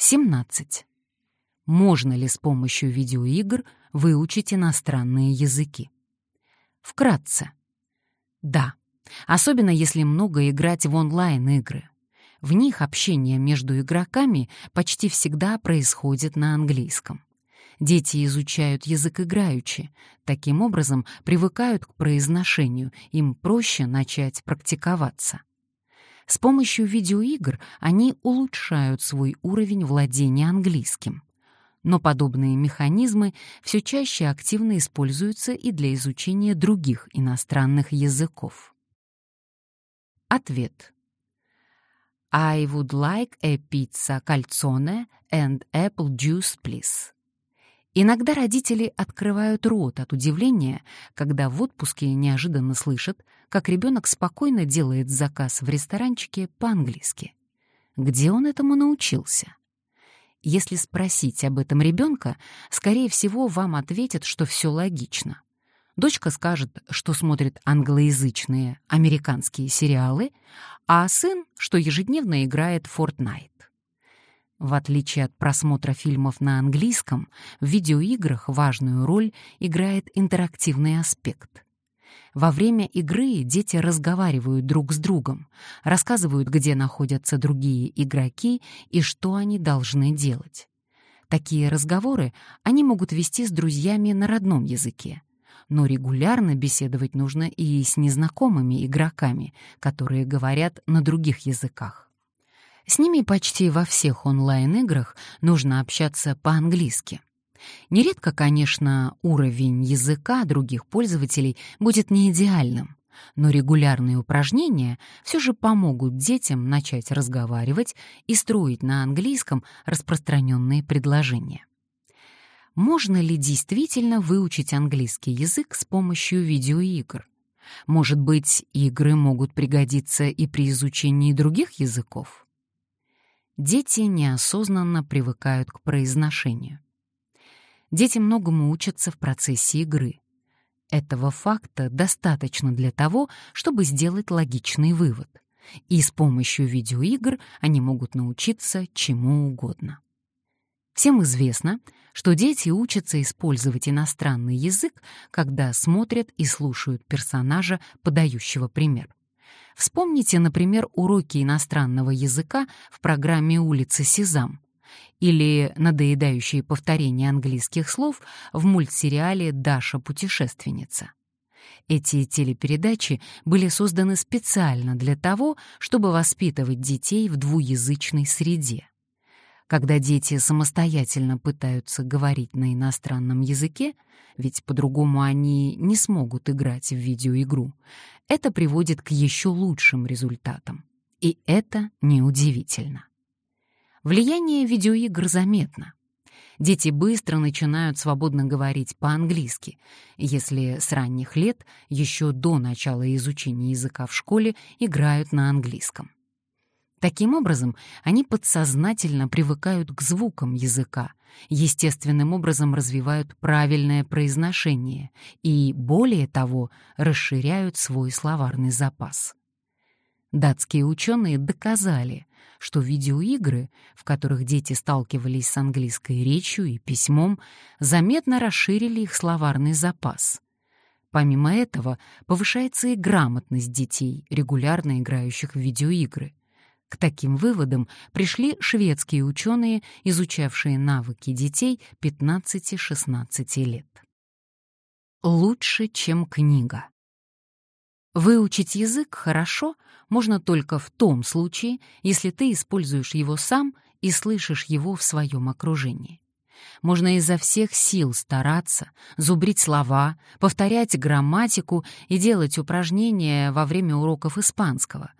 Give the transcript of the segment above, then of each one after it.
17. Можно ли с помощью видеоигр выучить иностранные языки? Вкратце. Да, особенно если много играть в онлайн-игры. В них общение между игроками почти всегда происходит на английском. Дети изучают язык играючи, таким образом привыкают к произношению, им проще начать практиковаться. С помощью видеоигр они улучшают свой уровень владения английским. Но подобные механизмы все чаще активно используются и для изучения других иностранных языков. Ответ. I would like a pizza calzone and apple juice, please. Иногда родители открывают рот от удивления, когда в отпуске неожиданно слышат, как ребенок спокойно делает заказ в ресторанчике по-английски. Где он этому научился? Если спросить об этом ребенка, скорее всего, вам ответят, что все логично. Дочка скажет, что смотрит англоязычные американские сериалы, а сын, что ежедневно играет в Fortnite. В отличие от просмотра фильмов на английском, в видеоиграх важную роль играет интерактивный аспект. Во время игры дети разговаривают друг с другом, рассказывают, где находятся другие игроки и что они должны делать. Такие разговоры они могут вести с друзьями на родном языке, но регулярно беседовать нужно и с незнакомыми игроками, которые говорят на других языках. С ними почти во всех онлайн-играх нужно общаться по-английски. Нередко, конечно, уровень языка других пользователей будет не идеальным, но регулярные упражнения все же помогут детям начать разговаривать и строить на английском распространенные предложения. Можно ли действительно выучить английский язык с помощью видеоигр? Может быть, игры могут пригодиться и при изучении других языков? Дети неосознанно привыкают к произношению. Дети многому учатся в процессе игры. Этого факта достаточно для того, чтобы сделать логичный вывод. И с помощью видеоигр они могут научиться чему угодно. Всем известно, что дети учатся использовать иностранный язык, когда смотрят и слушают персонажа, подающего пример. Вспомните, например, уроки иностранного языка в программе «Улица Сезам» или надоедающие повторения английских слов в мультсериале «Даша путешественница». Эти телепередачи были созданы специально для того, чтобы воспитывать детей в двуязычной среде. Когда дети самостоятельно пытаются говорить на иностранном языке, ведь по-другому они не смогут играть в видеоигру, это приводит к еще лучшим результатам. И это неудивительно. Влияние видеоигр заметно. Дети быстро начинают свободно говорить по-английски, если с ранних лет, еще до начала изучения языка в школе, играют на английском. Таким образом, они подсознательно привыкают к звукам языка, естественным образом развивают правильное произношение и, более того, расширяют свой словарный запас. Датские ученые доказали, что видеоигры, в которых дети сталкивались с английской речью и письмом, заметно расширили их словарный запас. Помимо этого, повышается и грамотность детей, регулярно играющих в видеоигры. К таким выводам пришли шведские ученые, изучавшие навыки детей 15-16 лет. Лучше, чем книга. Выучить язык хорошо можно только в том случае, если ты используешь его сам и слышишь его в своем окружении. Можно изо всех сил стараться, зубрить слова, повторять грамматику и делать упражнения во время уроков испанского —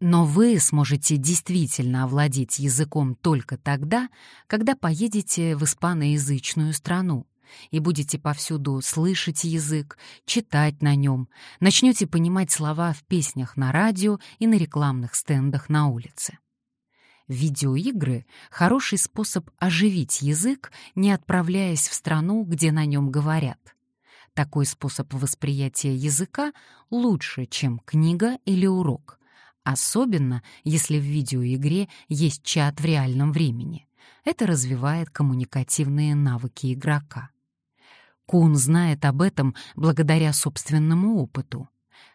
но вы сможете действительно овладеть языком только тогда, когда поедете в испаноязычную страну и будете повсюду слышать язык, читать на нем, начнете понимать слова в песнях на радио и на рекламных стендах на улице. Видеоигры — хороший способ оживить язык, не отправляясь в страну, где на нем говорят. Такой способ восприятия языка лучше, чем книга или урок особенно если в видеоигре есть чат в реальном времени, это развивает коммуникативные навыки игрока. Кун знает об этом благодаря собственному опыту.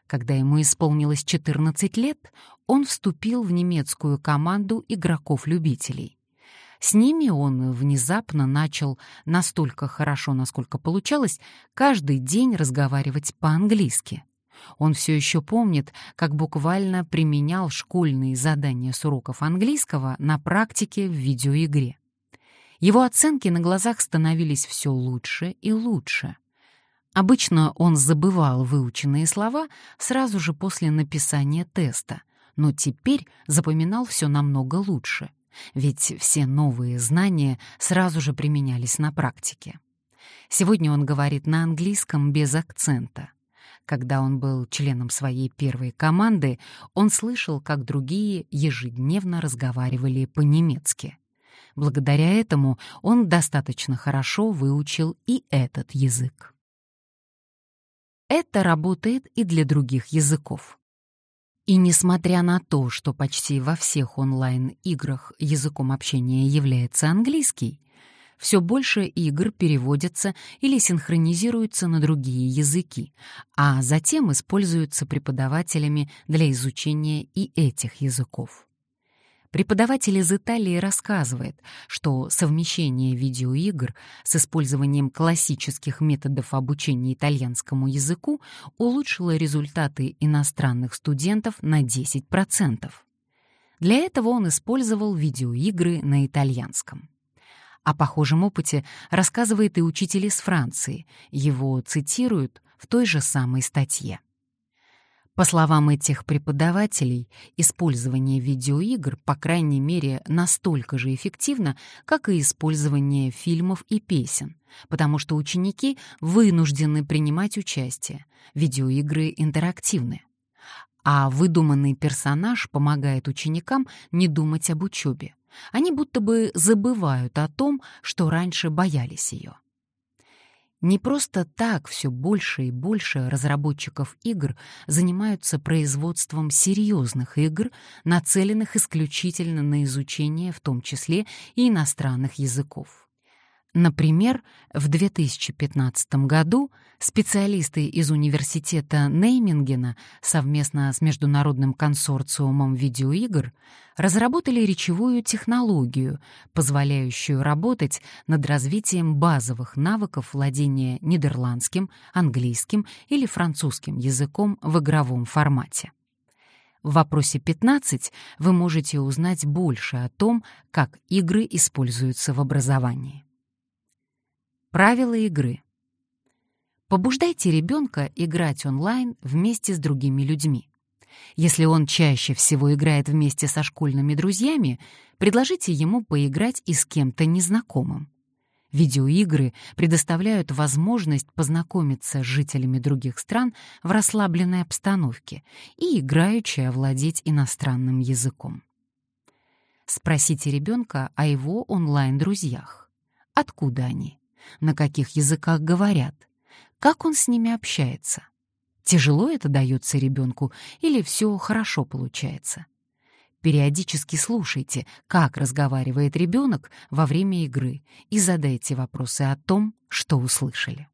Когда ему исполнилось 14 лет, он вступил в немецкую команду игроков-любителей. С ними он внезапно начал настолько хорошо, насколько получалось, каждый день разговаривать по-английски. Он все еще помнит, как буквально применял школьные задания с уроков английского на практике в видеоигре. Его оценки на глазах становились все лучше и лучше. Обычно он забывал выученные слова сразу же после написания теста, но теперь запоминал все намного лучше, ведь все новые знания сразу же применялись на практике. Сегодня он говорит на английском без акцента. Когда он был членом своей первой команды, он слышал, как другие ежедневно разговаривали по-немецки. Благодаря этому он достаточно хорошо выучил и этот язык. Это работает и для других языков. И несмотря на то, что почти во всех онлайн-играх языком общения является английский, все больше игр переводятся или синхронизируются на другие языки, а затем используются преподавателями для изучения и этих языков. Преподаватель из Италии рассказывает, что совмещение видеоигр с использованием классических методов обучения итальянскому языку улучшило результаты иностранных студентов на 10%. Для этого он использовал видеоигры на итальянском. О похожем опыте рассказывает и учитель из Франции. Его цитируют в той же самой статье. По словам этих преподавателей, использование видеоигр, по крайней мере, настолько же эффективно, как и использование фильмов и песен, потому что ученики вынуждены принимать участие. Видеоигры интерактивны. А выдуманный персонаж помогает ученикам не думать об учебе. Они будто бы забывают о том, что раньше боялись ее. Не просто так все больше и больше разработчиков игр занимаются производством серьезных игр, нацеленных исключительно на изучение в том числе и иностранных языков. Например, в 2015 году специалисты из университета Неймингена совместно с Международным консорциумом видеоигр разработали речевую технологию, позволяющую работать над развитием базовых навыков владения нидерландским, английским или французским языком в игровом формате. В вопросе 15 вы можете узнать больше о том, как игры используются в образовании. Правила игры. Побуждайте ребенка играть онлайн вместе с другими людьми. Если он чаще всего играет вместе со школьными друзьями, предложите ему поиграть и с кем-то незнакомым. Видеоигры предоставляют возможность познакомиться с жителями других стран в расслабленной обстановке и играючи овладеть иностранным языком. Спросите ребенка о его онлайн-друзьях. Откуда они? На каких языках говорят, как он с ними общается. Тяжело это дается ребенку или все хорошо получается? Периодически слушайте, как разговаривает ребенок во время игры, и задайте вопросы о том, что услышали.